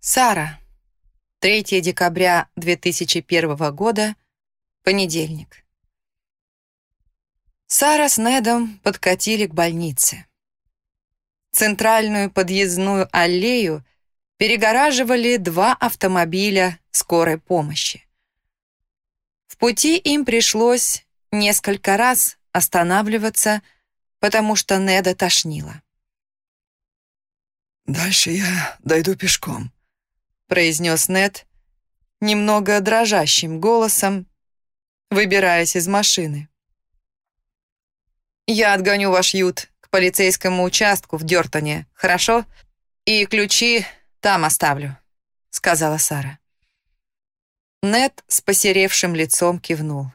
Сара. 3 декабря 2001 года. Понедельник. Сара с Недом подкатили к больнице. Центральную подъездную аллею перегораживали два автомобиля скорой помощи. В пути им пришлось несколько раз останавливаться, потому что Неда тошнило. «Дальше я дойду пешком», произнес Нед немного дрожащим голосом, выбираясь из машины. «Я отгоню ваш ют к полицейскому участку в Дёртоне, хорошо? И ключи там оставлю», — сказала Сара. Нед с посеревшим лицом кивнул.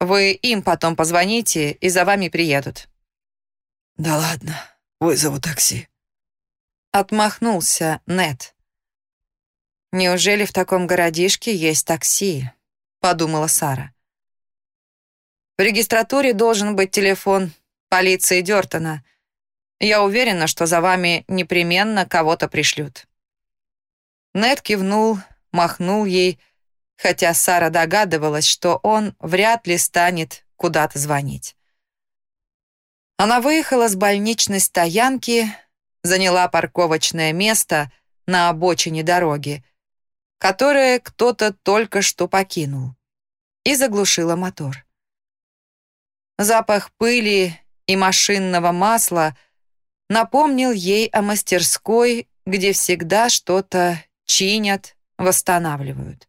«Вы им потом позвоните, и за вами приедут». «Да ладно, вызову такси», Отмахнулся Нет. «Неужели в таком городишке есть такси?» — подумала Сара. «В регистратуре должен быть телефон полиции Дёртона. Я уверена, что за вами непременно кого-то пришлют». Нет кивнул, махнул ей, хотя Сара догадывалась, что он вряд ли станет куда-то звонить. Она выехала с больничной стоянки, заняла парковочное место на обочине дороги, которое кто-то только что покинул, и заглушила мотор. Запах пыли и машинного масла напомнил ей о мастерской, где всегда что-то чинят, восстанавливают.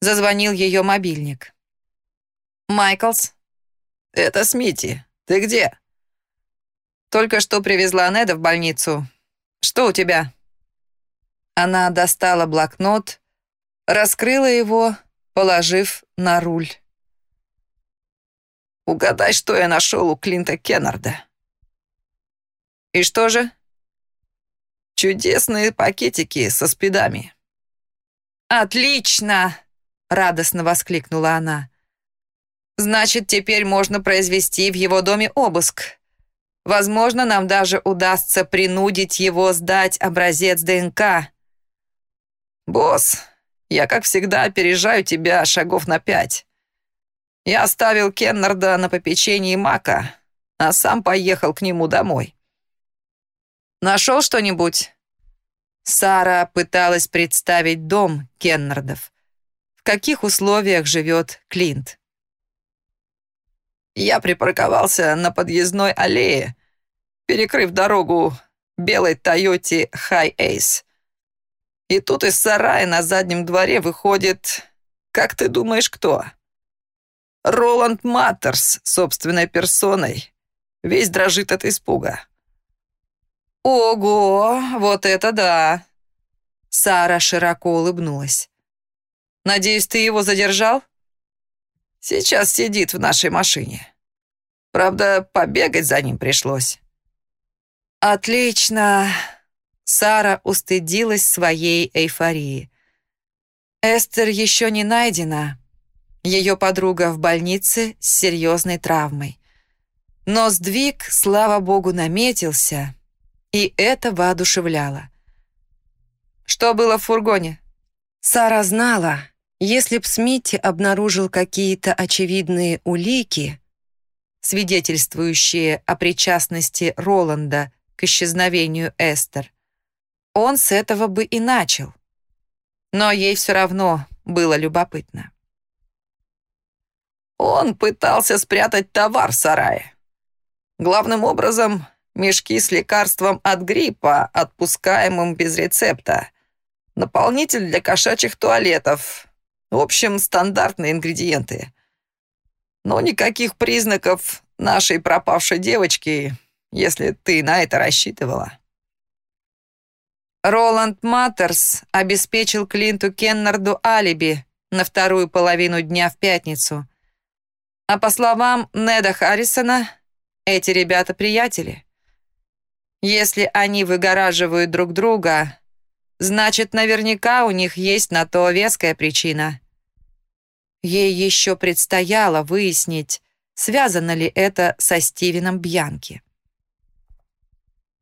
Зазвонил ее мобильник. «Майклс?» «Это Смити. Ты где?» Только что привезла Неда в больницу. Что у тебя?» Она достала блокнот, раскрыла его, положив на руль. «Угадай, что я нашел у Клинта Кеннарда». «И что же?» «Чудесные пакетики со спидами». «Отлично!» — радостно воскликнула она. «Значит, теперь можно произвести в его доме обыск. Возможно, нам даже удастся принудить его сдать образец ДНК. «Босс, я, как всегда, опережаю тебя шагов на пять. Я оставил Кеннарда на попечении Мака, а сам поехал к нему домой». «Нашел что-нибудь?» Сара пыталась представить дом Кеннардов. В каких условиях живет Клинт? Я припарковался на подъездной аллее, перекрыв дорогу белой Тойоте Хай Эйс. И тут из сарая на заднем дворе выходит, как ты думаешь, кто? Роланд Маттерс собственной персоной. Весь дрожит от испуга. «Ого, вот это да!» Сара широко улыбнулась. «Надеюсь, ты его задержал?» «Сейчас сидит в нашей машине. Правда, побегать за ним пришлось». «Отлично!» Сара устыдилась своей эйфории. Эстер еще не найдена. Ее подруга в больнице с серьезной травмой. Но сдвиг, слава богу, наметился, и это воодушевляло. Что было в фургоне? Сара знала, если б Смитти обнаружил какие-то очевидные улики, свидетельствующие о причастности Роланда к исчезновению Эстер. Он с этого бы и начал. Но ей все равно было любопытно. Он пытался спрятать товар в сарае. Главным образом, мешки с лекарством от гриппа, отпускаемым без рецепта, наполнитель для кошачьих туалетов. В общем, стандартные ингредиенты. Но никаких признаков нашей пропавшей девочки если ты на это рассчитывала». Роланд Маттерс обеспечил Клинту Кеннарду алиби на вторую половину дня в пятницу. А по словам Неда Харрисона, эти ребята приятели. Если они выгораживают друг друга, значит, наверняка у них есть на то веская причина. Ей еще предстояло выяснить, связано ли это со Стивеном Бьянки.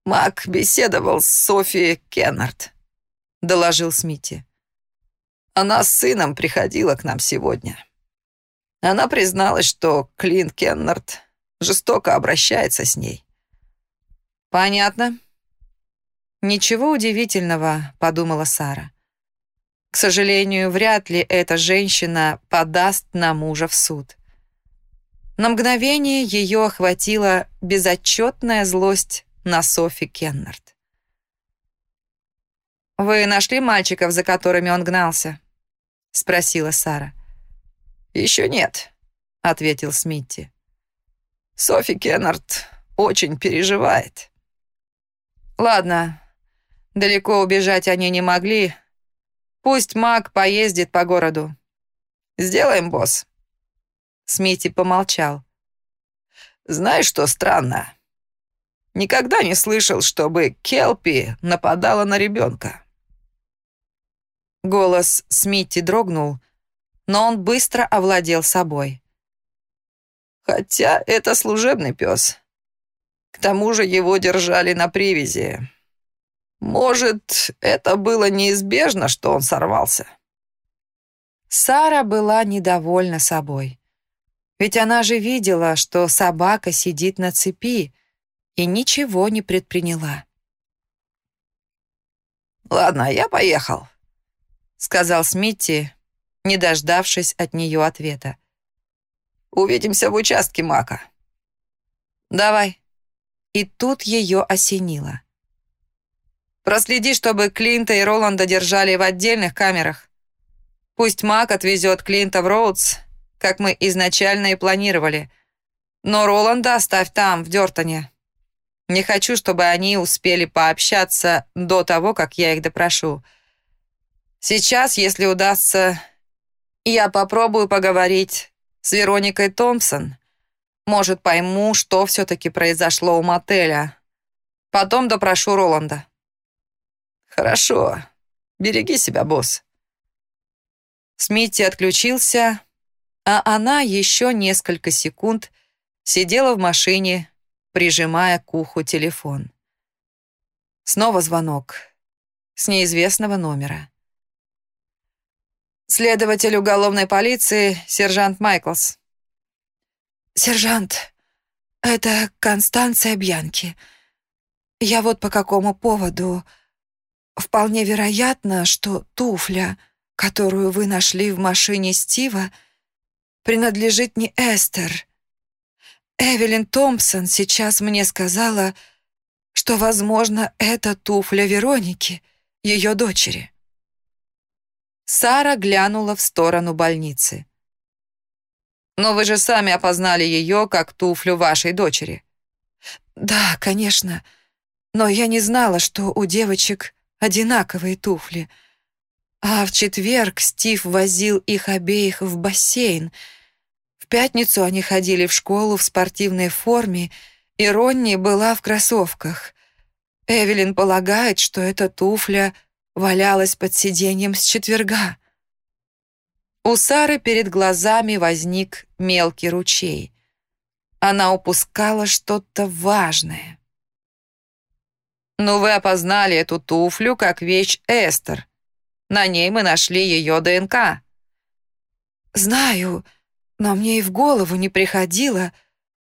Мак беседовал с Софией Кеннард», — доложил Смити. «Она с сыном приходила к нам сегодня. Она призналась, что Клин Кеннард жестоко обращается с ней». «Понятно. Ничего удивительного», — подумала Сара. К сожалению, вряд ли эта женщина подаст на мужа в суд. На мгновение ее охватила безотчетная злость на Софи Кеннард. «Вы нашли мальчиков, за которыми он гнался?» — спросила Сара. «Еще нет», — ответил Смитти. «Софи Кеннард очень переживает». «Ладно, далеко убежать они не могли. Пусть маг поездит по городу». «Сделаем, босс». Смити помолчал. «Знаешь, что странно? Никогда не слышал, чтобы Келпи нападала на ребенка». Голос Смити дрогнул, но он быстро овладел собой. «Хотя это служебный пес. К тому же его держали на привязи. Может, это было неизбежно, что он сорвался?» Сара была недовольна собой. Ведь она же видела, что собака сидит на цепи и ничего не предприняла. «Ладно, я поехал», — сказал Смитти, не дождавшись от нее ответа. «Увидимся в участке Мака». «Давай». И тут ее осенило. «Проследи, чтобы Клинта и Роланда держали в отдельных камерах. Пусть Мак отвезет Клинта в Роудс, как мы изначально и планировали. Но Роланда оставь там, в Дёртоне. Не хочу, чтобы они успели пообщаться до того, как я их допрошу. Сейчас, если удастся, я попробую поговорить с Вероникой Томпсон. Может, пойму, что все-таки произошло у мотеля. Потом допрошу Роланда. Хорошо. Береги себя, босс. Смитти отключился, а она еще несколько секунд сидела в машине, прижимая к уху телефон. Снова звонок с неизвестного номера. Следователь уголовной полиции, сержант Майклс. «Сержант, это Констанция Бьянки. Я вот по какому поводу. Вполне вероятно, что туфля, которую вы нашли в машине Стива, — принадлежит не Эстер. Эвелин Томпсон сейчас мне сказала, что, возможно, это туфля Вероники, ее дочери. Сара глянула в сторону больницы. «Но вы же сами опознали ее как туфлю вашей дочери». «Да, конечно, но я не знала, что у девочек одинаковые туфли. А в четверг Стив возил их обеих в бассейн — в пятницу они ходили в школу в спортивной форме, и Ронни была в кроссовках. Эвелин полагает, что эта туфля валялась под сиденьем с четверга. У Сары перед глазами возник мелкий ручей. Она упускала что-то важное. «Ну, вы опознали эту туфлю как вещь Эстер. На ней мы нашли ее ДНК». «Знаю», но мне и в голову не приходило,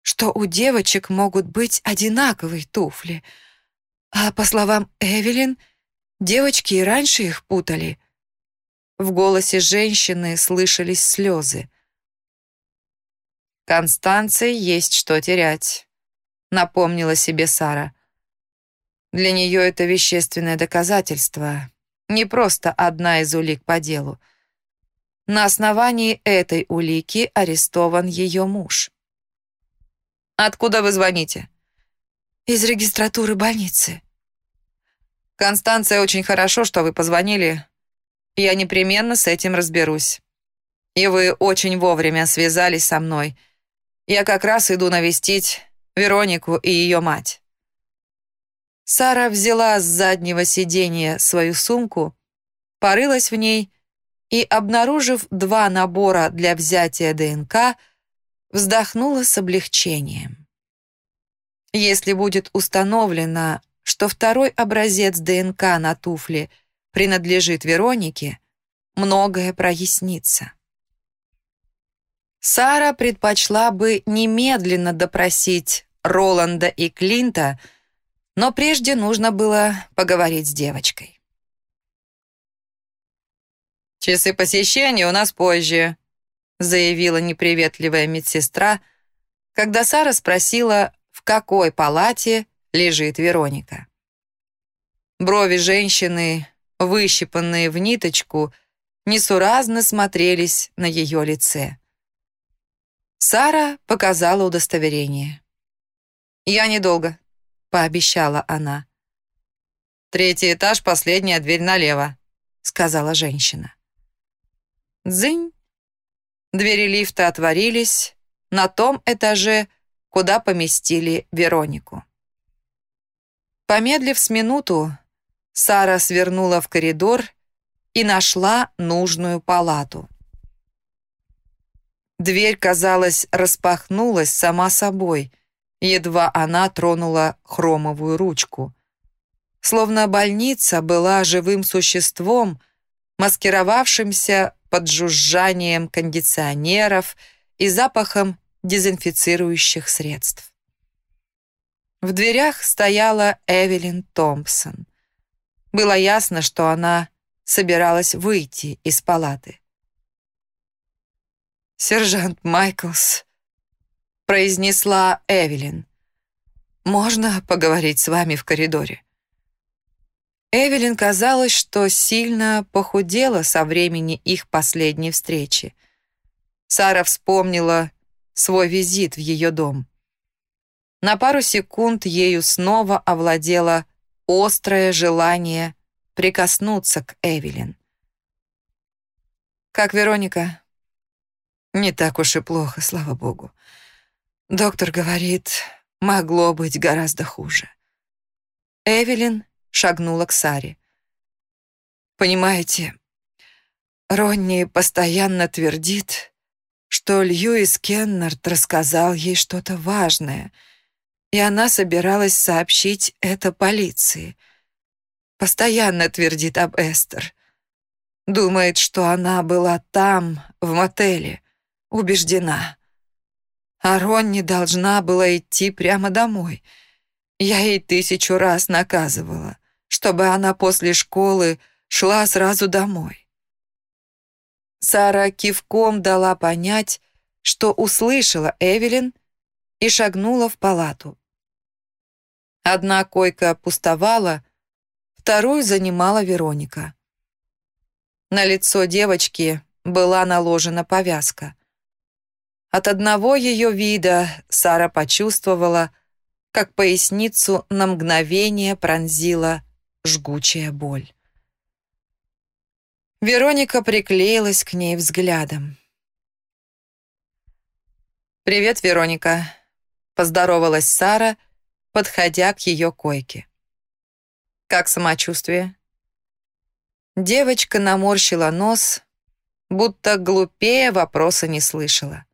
что у девочек могут быть одинаковые туфли. А по словам Эвелин, девочки и раньше их путали. В голосе женщины слышались слезы. «Констанции есть что терять», — напомнила себе Сара. Для нее это вещественное доказательство, не просто одна из улик по делу. На основании этой улики арестован ее муж. «Откуда вы звоните?» «Из регистратуры больницы». «Констанция, очень хорошо, что вы позвонили. Я непременно с этим разберусь. И вы очень вовремя связались со мной. Я как раз иду навестить Веронику и ее мать». Сара взяла с заднего сиденья свою сумку, порылась в ней и, обнаружив два набора для взятия ДНК, вздохнула с облегчением. Если будет установлено, что второй образец ДНК на туфле принадлежит Веронике, многое прояснится. Сара предпочла бы немедленно допросить Роланда и Клинта, но прежде нужно было поговорить с девочкой. «Часы посещения у нас позже», заявила неприветливая медсестра, когда Сара спросила, в какой палате лежит Вероника. Брови женщины, выщипанные в ниточку, несуразно смотрелись на ее лице. Сара показала удостоверение. «Я недолго», — пообещала она. «Третий этаж, последняя дверь налево», — сказала женщина. «Дзынь!» Двери лифта отворились на том этаже, куда поместили Веронику. Помедлив с минуту, Сара свернула в коридор и нашла нужную палату. Дверь, казалось, распахнулась сама собой, едва она тронула хромовую ручку. Словно больница была живым существом, маскировавшимся под жужжанием кондиционеров и запахом дезинфицирующих средств. В дверях стояла Эвелин Томпсон. Было ясно, что она собиралась выйти из палаты. «Сержант Майклс», — произнесла Эвелин, — «можно поговорить с вами в коридоре?» Эвелин казалось, что сильно похудела со времени их последней встречи. Сара вспомнила свой визит в ее дом. На пару секунд ею снова овладело острое желание прикоснуться к Эвелин. «Как Вероника?» «Не так уж и плохо, слава богу. Доктор говорит, могло быть гораздо хуже». Эвелин шагнула к Саре. «Понимаете, Ронни постоянно твердит, что Льюис Кеннард рассказал ей что-то важное, и она собиралась сообщить это полиции. Постоянно твердит об Эстер. Думает, что она была там, в мотеле, убеждена. А Ронни должна была идти прямо домой. Я ей тысячу раз наказывала чтобы она после школы шла сразу домой. Сара кивком дала понять, что услышала Эвелин и шагнула в палату. Одна койка пустовала, вторую занимала Вероника. На лицо девочки была наложена повязка. От одного ее вида Сара почувствовала, как поясницу на мгновение пронзила жгучая боль. Вероника приклеилась к ней взглядом. «Привет, Вероника», — поздоровалась Сара, подходя к ее койке. «Как самочувствие?» Девочка наморщила нос, будто глупее вопроса не слышала.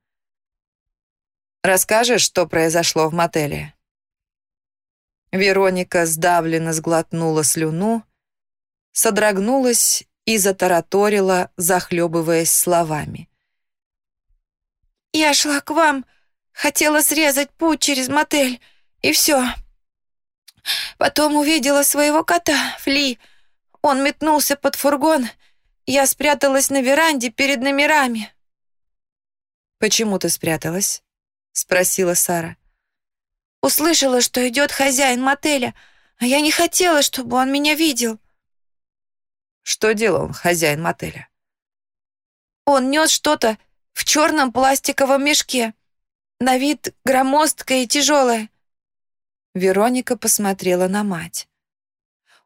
«Расскажешь, что произошло в мотеле?» Вероника сдавленно сглотнула слюну, содрогнулась и затараторила, захлебываясь словами. «Я шла к вам, хотела срезать путь через мотель, и все. Потом увидела своего кота, Фли. Он метнулся под фургон. Я спряталась на веранде перед номерами». «Почему ты спряталась?» — спросила Сара. Услышала, что идет хозяин мотеля, а я не хотела, чтобы он меня видел. Что делал хозяин мотеля? Он нес что-то в черном пластиковом мешке. На вид громоздкое и тяжелое. Вероника посмотрела на мать.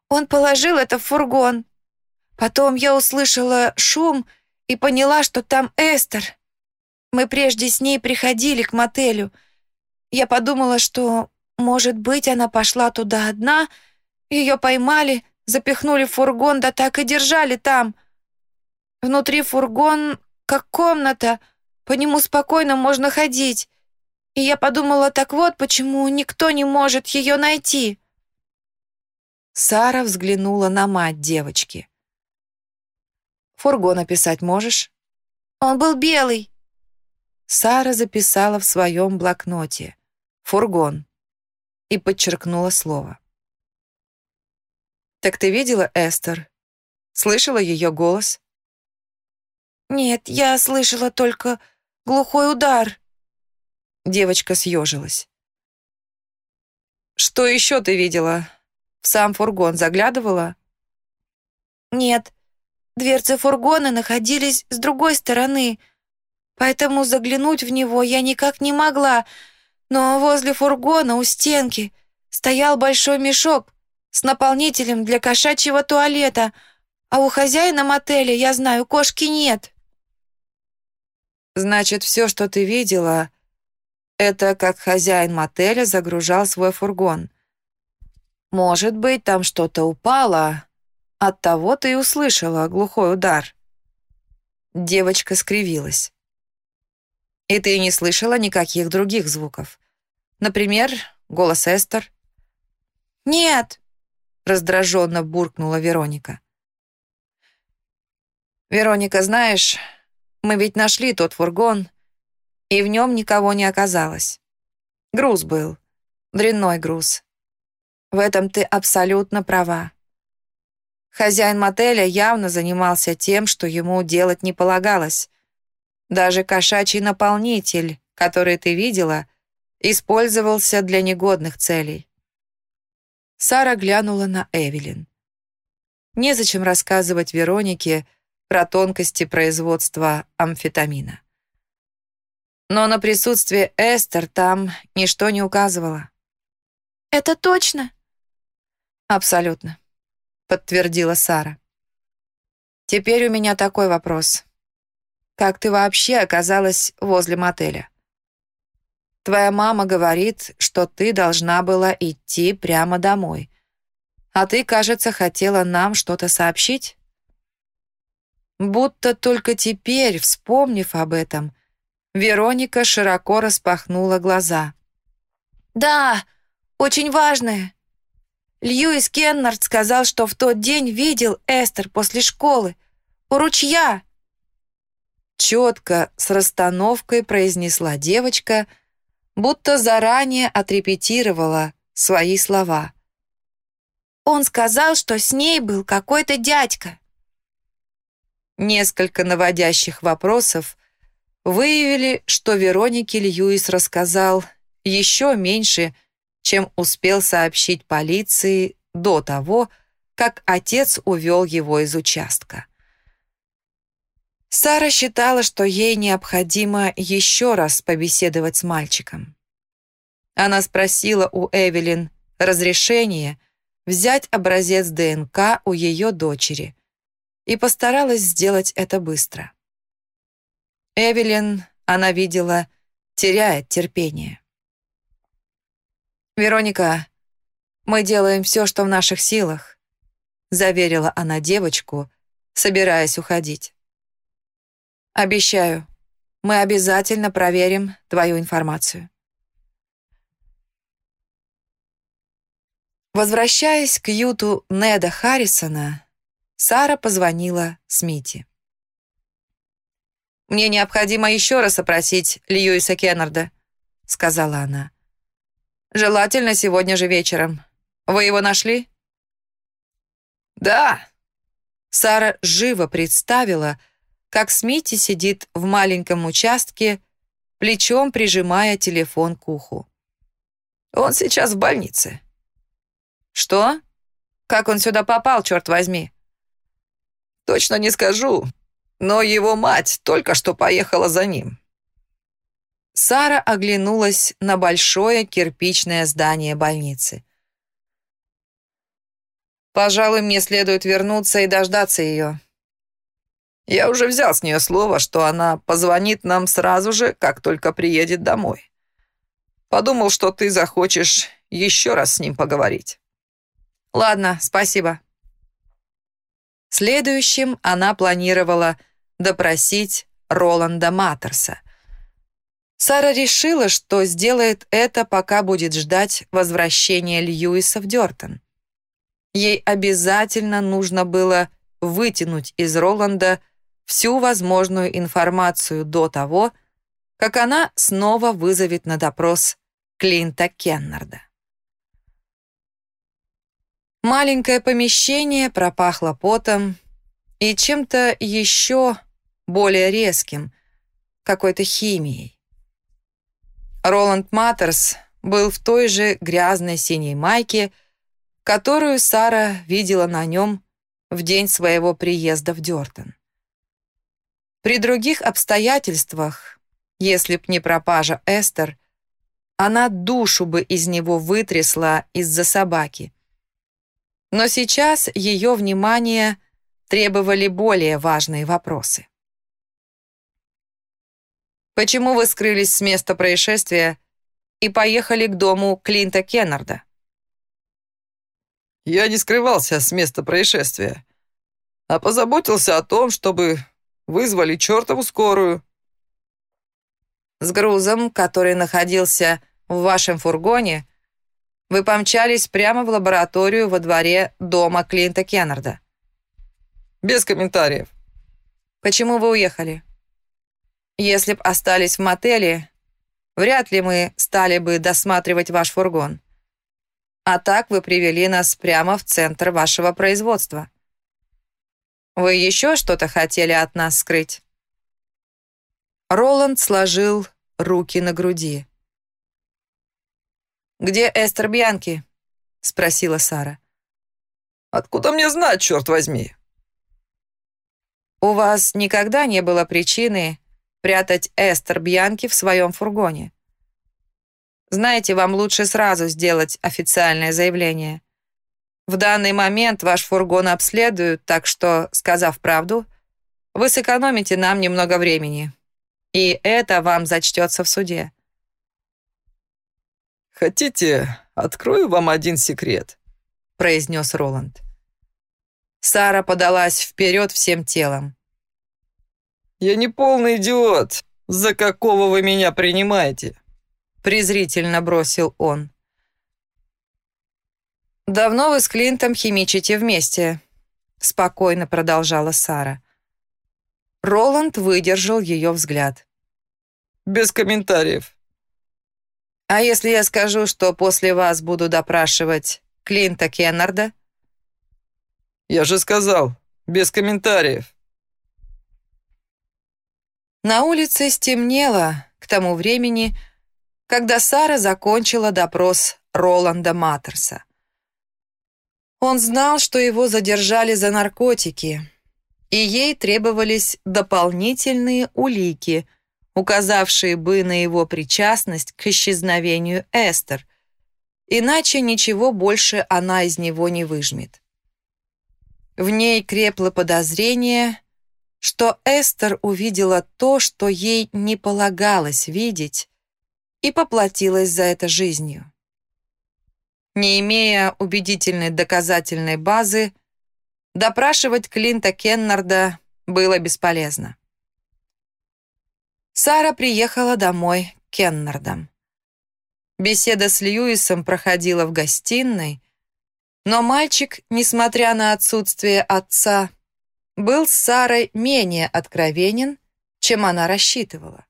Он положил это в фургон. Потом я услышала шум и поняла, что там Эстер. Мы прежде с ней приходили к мотелю — я подумала, что, может быть, она пошла туда одна, ее поймали, запихнули в фургон, да так и держали там. Внутри фургон, как комната, по нему спокойно можно ходить. И я подумала, так вот, почему никто не может ее найти. Сара взглянула на мать девочки. «Фургон описать можешь?» «Он был белый». Сара записала в своем блокноте «фургон» и подчеркнула слово. «Так ты видела Эстер? Слышала ее голос?» «Нет, я слышала только глухой удар». Девочка съежилась. «Что еще ты видела? В сам фургон заглядывала?» «Нет, дверцы фургона находились с другой стороны, поэтому заглянуть в него я никак не могла, но возле фургона у стенки стоял большой мешок с наполнителем для кошачьего туалета, а у хозяина мотеля, я знаю, кошки нет». «Значит, все, что ты видела, это как хозяин мотеля загружал свой фургон. Может быть, там что-то упало. Оттого ты и услышала глухой удар. Девочка скривилась. И ты не слышала никаких других звуков. Например, голос Эстер. «Нет», — раздраженно буркнула Вероника. «Вероника, знаешь, мы ведь нашли тот фургон, и в нем никого не оказалось. Груз был, дрянной груз. В этом ты абсолютно права. Хозяин мотеля явно занимался тем, что ему делать не полагалось. Даже кошачий наполнитель, который ты видела, использовался для негодных целей. Сара глянула на Эвелин. Незачем рассказывать Веронике про тонкости производства амфетамина. Но на присутствие Эстер там ничто не указывало. «Это точно?» «Абсолютно», — подтвердила Сара. «Теперь у меня такой вопрос. Как ты вообще оказалась возле мотеля? Твоя мама говорит, что ты должна была идти прямо домой. А ты, кажется, хотела нам что-то сообщить?» Будто только теперь, вспомнив об этом, Вероника широко распахнула глаза. «Да, очень важное. Льюис Кеннард сказал, что в тот день видел Эстер после школы. У ручья». Четко, с расстановкой произнесла девочка, будто заранее отрепетировала свои слова. «Он сказал, что с ней был какой-то дядька». Несколько наводящих вопросов выявили, что Веронике Льюис рассказал еще меньше, чем успел сообщить полиции до того, как отец увел его из участка. Сара считала, что ей необходимо еще раз побеседовать с мальчиком. Она спросила у Эвелин разрешение взять образец ДНК у ее дочери и постаралась сделать это быстро. Эвелин, она видела, теряет терпение. «Вероника, мы делаем все, что в наших силах», заверила она девочку, собираясь уходить. «Обещаю, мы обязательно проверим твою информацию». Возвращаясь к юту Неда Харрисона, Сара позвонила Смити. «Мне необходимо еще раз опросить Льюиса Кеннарда», — сказала она. «Желательно сегодня же вечером. Вы его нашли?» «Да». Сара живо представила, как Смити сидит в маленьком участке, плечом прижимая телефон к уху. «Он сейчас в больнице». «Что? Как он сюда попал, черт возьми?» «Точно не скажу но его мать только что поехала за ним». Сара оглянулась на большое кирпичное здание больницы. «Пожалуй, мне следует вернуться и дождаться ее». «Я уже взял с нее слово, что она позвонит нам сразу же, как только приедет домой. Подумал, что ты захочешь еще раз с ним поговорить». «Ладно, спасибо». Следующим она планировала допросить Роланда Маттерса. Сара решила, что сделает это, пока будет ждать возвращения Льюиса в Дёртон. Ей обязательно нужно было вытянуть из Роланда всю возможную информацию до того, как она снова вызовет на допрос Клинта Кеннарда. Маленькое помещение пропахло потом и чем-то еще более резким, какой-то химией. Роланд Маттерс был в той же грязной синей майке, которую Сара видела на нем в день своего приезда в Дёртон. При других обстоятельствах, если б не пропажа Эстер, она душу бы из него вытрясла из-за собаки. Но сейчас ее внимание требовали более важные вопросы. Почему вы скрылись с места происшествия и поехали к дому Клинта Кеннарда? Я не скрывался с места происшествия, а позаботился о том, чтобы вызвали чертову скорую. С грузом, который находился в вашем фургоне, вы помчались прямо в лабораторию во дворе дома Клинта Кеннарда. Без комментариев. Почему вы уехали? Если б остались в мотеле, вряд ли мы стали бы досматривать ваш фургон. А так вы привели нас прямо в центр вашего производства. Вы еще что-то хотели от нас скрыть?» Роланд сложил руки на груди. «Где Эстер Бьянки?» — спросила Сара. «Откуда мне знать, черт возьми?» «У вас никогда не было причины прятать Эстер Бьянки в своем фургоне. Знаете, вам лучше сразу сделать официальное заявление. В данный момент ваш фургон обследуют, так что, сказав правду, вы сэкономите нам немного времени. И это вам зачтется в суде. «Хотите, открою вам один секрет?» произнес Роланд. Сара подалась вперед всем телом. «Я не полный идиот. За какого вы меня принимаете?» презрительно бросил он. «Давно вы с Клинтом химичите вместе», спокойно продолжала Сара. Роланд выдержал ее взгляд. «Без комментариев». «А если я скажу, что после вас буду допрашивать Клинта Кеннарда?» «Я же сказал, без комментариев». На улице стемнело к тому времени, когда Сара закончила допрос Роланда Маттерса. Он знал, что его задержали за наркотики, и ей требовались дополнительные улики, указавшие бы на его причастность к исчезновению Эстер, иначе ничего больше она из него не выжмет. В ней крепло подозрение, что Эстер увидела то, что ей не полагалось видеть, и поплатилась за это жизнью. Не имея убедительной доказательной базы, допрашивать Клинта Кеннарда было бесполезно. Сара приехала домой к Кеннардам. Беседа с Льюисом проходила в гостиной, но мальчик, несмотря на отсутствие отца, был с Сарой менее откровенен, чем она рассчитывала.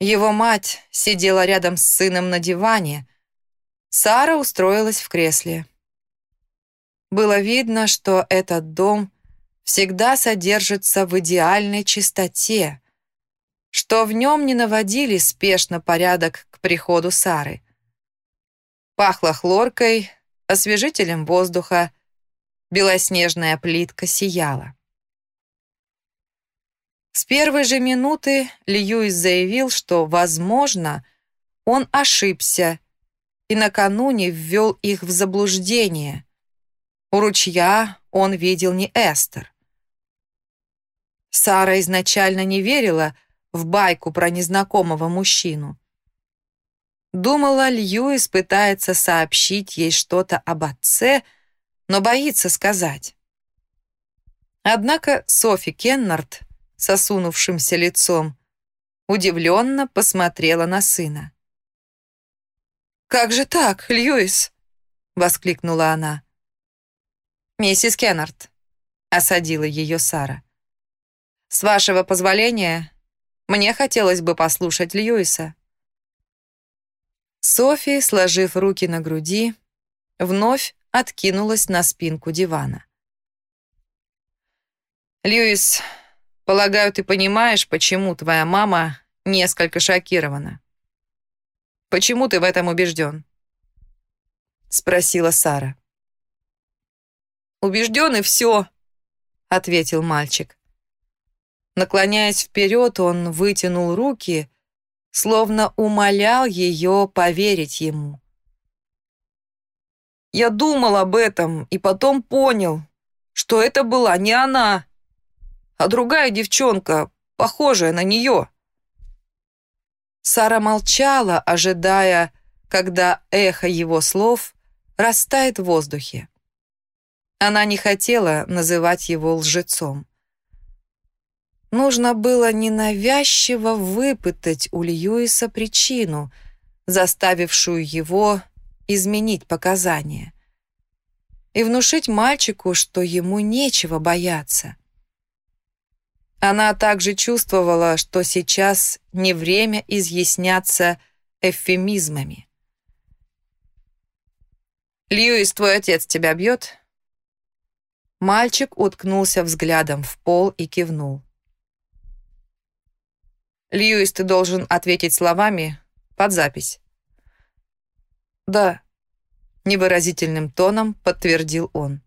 Его мать сидела рядом с сыном на диване. Сара устроилась в кресле. Было видно, что этот дом всегда содержится в идеальной чистоте, что в нем не наводили спешно порядок к приходу Сары. Пахло хлоркой, освежителем воздуха, белоснежная плитка сияла. С первой же минуты Льюис заявил, что, возможно, он ошибся и накануне ввел их в заблуждение. У ручья он видел не Эстер. Сара изначально не верила в байку про незнакомого мужчину. Думала, Льюис пытается сообщить ей что-то об отце, но боится сказать. Однако Софи Кеннард с осунувшимся лицом, удивленно посмотрела на сына. «Как же так, Льюис?» — воскликнула она. «Миссис Кеннард», — осадила ее Сара. «С вашего позволения, мне хотелось бы послушать Льюиса». Софи, сложив руки на груди, вновь откинулась на спинку дивана. «Льюис, полагаю, ты понимаешь, почему твоя мама несколько шокирована? Почему ты в этом убежден?» Спросила Сара. «Убежден и все», — ответил мальчик. Наклоняясь вперед, он вытянул руки, словно умолял ее поверить ему. «Я думал об этом и потом понял, что это была не она, а другая девчонка, похожая на нее». Сара молчала, ожидая, когда эхо его слов растает в воздухе. Она не хотела называть его лжецом. Нужно было ненавязчиво выпытать у Льюиса причину, заставившую его изменить показания, и внушить мальчику, что ему нечего бояться. Она также чувствовала, что сейчас не время изъясняться эвфемизмами. «Льюис, твой отец тебя бьет?» Мальчик уткнулся взглядом в пол и кивнул. «Льюис, ты должен ответить словами под запись». «Да», — невыразительным тоном подтвердил он.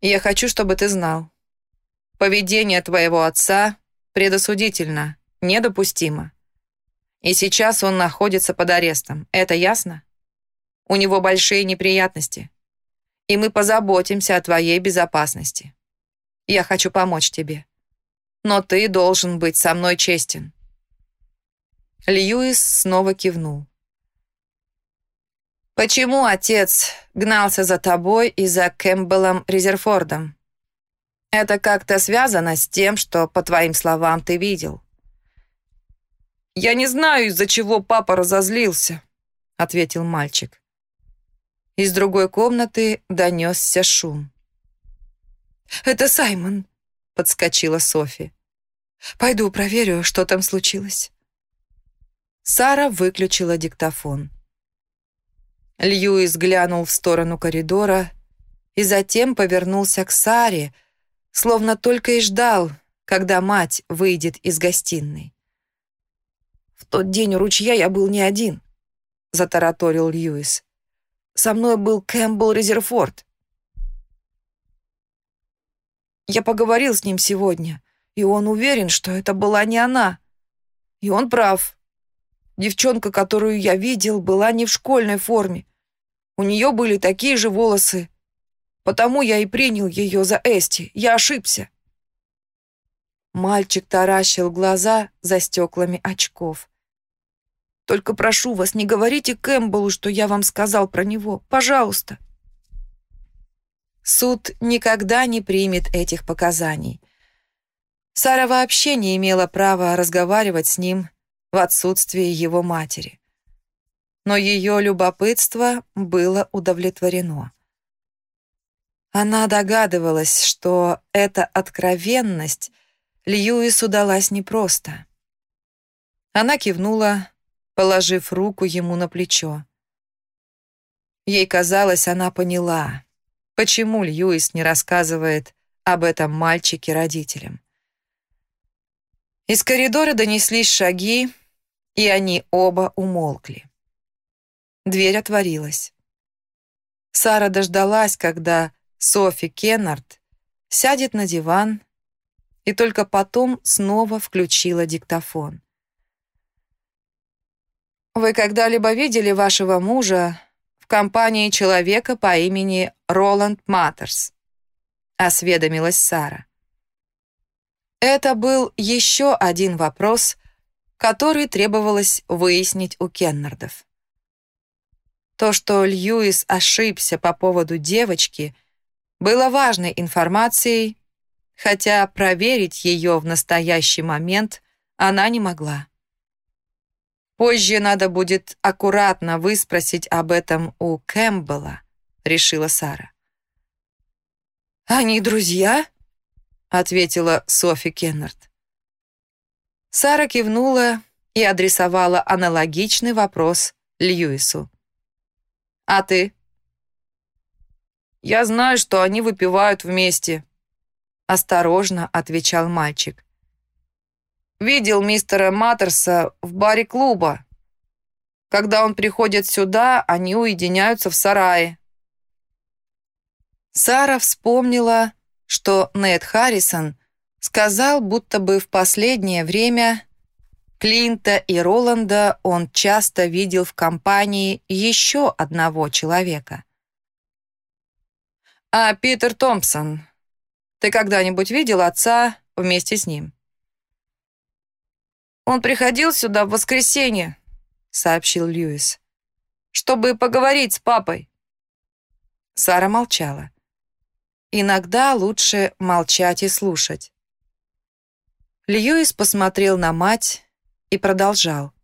«Я хочу, чтобы ты знал. Поведение твоего отца предосудительно, недопустимо. И сейчас он находится под арестом. Это ясно? У него большие неприятности. И мы позаботимся о твоей безопасности. Я хочу помочь тебе. Но ты должен быть со мной честен». Льюис снова кивнул. «Почему отец гнался за тобой и за Кэмпбеллом Резерфордом?» Это как-то связано с тем, что, по твоим словам, ты видел. «Я не знаю, из-за чего папа разозлился», — ответил мальчик. Из другой комнаты донесся шум. «Это Саймон», — подскочила Софи. «Пойду проверю, что там случилось». Сара выключила диктофон. Льюис глянул в сторону коридора и затем повернулся к Саре, словно только и ждал, когда мать выйдет из гостиной. «В тот день у ручья я был не один», — затараторил Льюис. «Со мной был Кэмпбелл Резерфорд. Я поговорил с ним сегодня, и он уверен, что это была не она. И он прав. Девчонка, которую я видел, была не в школьной форме. У нее были такие же волосы, Потому я и принял ее за Эсти. Я ошибся». Мальчик таращил глаза за стеклами очков. «Только прошу вас, не говорите Кэмпбеллу, что я вам сказал про него. Пожалуйста». Суд никогда не примет этих показаний. Сара вообще не имела права разговаривать с ним в отсутствии его матери. Но ее любопытство было удовлетворено. Она догадывалась, что эта откровенность Льюису далась непросто. Она кивнула, положив руку ему на плечо. Ей казалось, она поняла, почему Льюис не рассказывает об этом мальчике родителям. Из коридора донеслись шаги, и они оба умолкли. Дверь отворилась. Сара дождалась, когда Софи Кеннард сядет на диван и только потом снова включила диктофон. «Вы когда-либо видели вашего мужа в компании человека по имени Роланд Маттерс?» — осведомилась Сара. Это был еще один вопрос, который требовалось выяснить у Кеннардов. То, что Льюис ошибся по поводу девочки, было важной информацией, хотя проверить ее в настоящий момент она не могла. Позже надо будет аккуратно выспросить об этом у Кэмпбелла, решила Сара. «Они друзья?» — ответила Софи Кеннард. Сара кивнула и адресовала аналогичный вопрос Льюису. «А ты?» «Я знаю, что они выпивают вместе», — осторожно отвечал мальчик. «Видел мистера Маттерса в баре клуба. Когда он приходит сюда, они уединяются в сарае». Сара вспомнила, что Нед Харрисон сказал, будто бы в последнее время Клинта и Роланда он часто видел в компании еще одного человека. «А Питер Томпсон, ты когда-нибудь видел отца вместе с ним?» «Он приходил сюда в воскресенье», — сообщил Льюис, «чтобы поговорить с папой». Сара молчала. Иногда лучше молчать и слушать. Льюис посмотрел на мать и продолжал.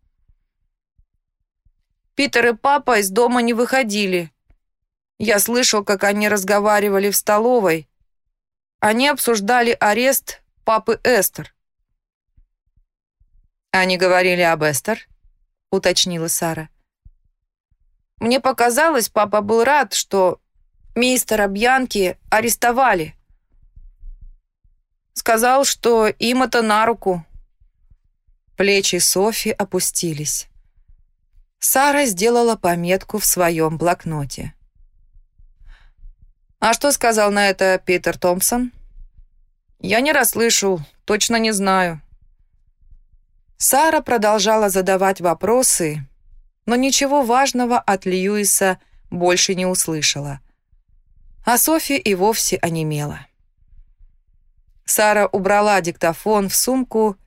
«Питер и папа из дома не выходили. Я слышал, как они разговаривали в столовой. Они обсуждали арест папы Эстер». «Они говорили об Эстер?» — уточнила Сара. «Мне показалось, папа был рад, что мистера Бьянки арестовали. Сказал, что им это на руку. Плечи Софи опустились. Сара сделала пометку в своем блокноте. «А что сказал на это Питер Томпсон?» «Я не расслышал, точно не знаю». Сара продолжала задавать вопросы, но ничего важного от Льюиса больше не услышала а Софи и вовсе онемела. Сара убрала диктофон в сумку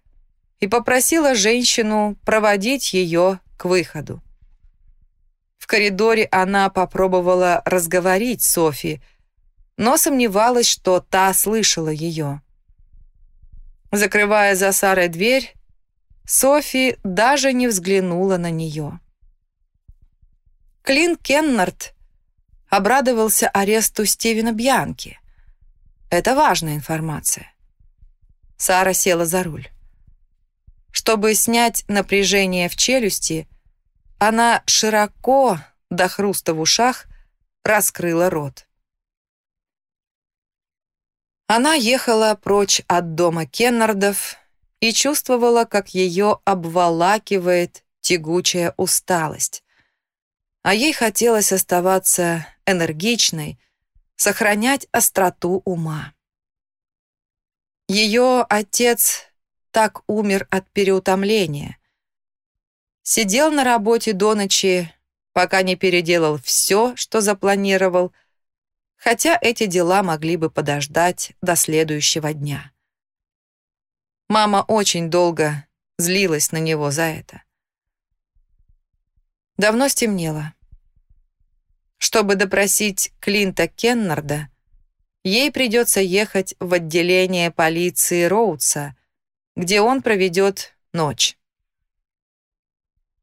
и попросила женщину проводить ее к выходу. В коридоре она попробовала разговорить Софи, но сомневалась, что та слышала ее. Закрывая за Сарой дверь, Софи даже не взглянула на нее. Клин Кеннард обрадовался аресту Стивена Бьянки. Это важная информация. Сара села за руль. Чтобы снять напряжение в челюсти, она широко, до хруста в ушах, раскрыла рот. Она ехала прочь от дома Кеннардов и чувствовала, как ее обволакивает тягучая усталость. А ей хотелось оставаться энергичной, сохранять остроту ума. Ее отец так умер от переутомления. Сидел на работе до ночи, пока не переделал все, что запланировал, хотя эти дела могли бы подождать до следующего дня. Мама очень долго злилась на него за это. Давно стемнело. Чтобы допросить Клинта Кеннарда, ей придется ехать в отделение полиции Роудса, где он проведет ночь.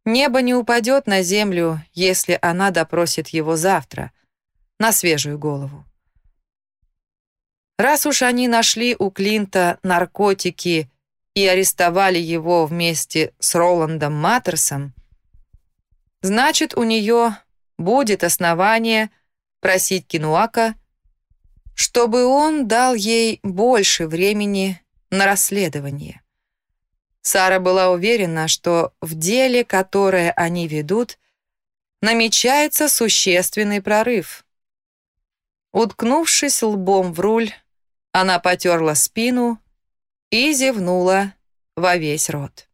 Небо не упадет на землю, если она допросит его завтра, на свежую голову. Раз уж они нашли у Клинта наркотики и арестовали его вместе с Роландом Маттерсом, значит, у нее будет основание просить Кинуака, чтобы он дал ей больше времени на расследование. Сара была уверена, что в деле, которое они ведут, намечается существенный прорыв. Уткнувшись лбом в руль, она потерла спину и зевнула во весь рот.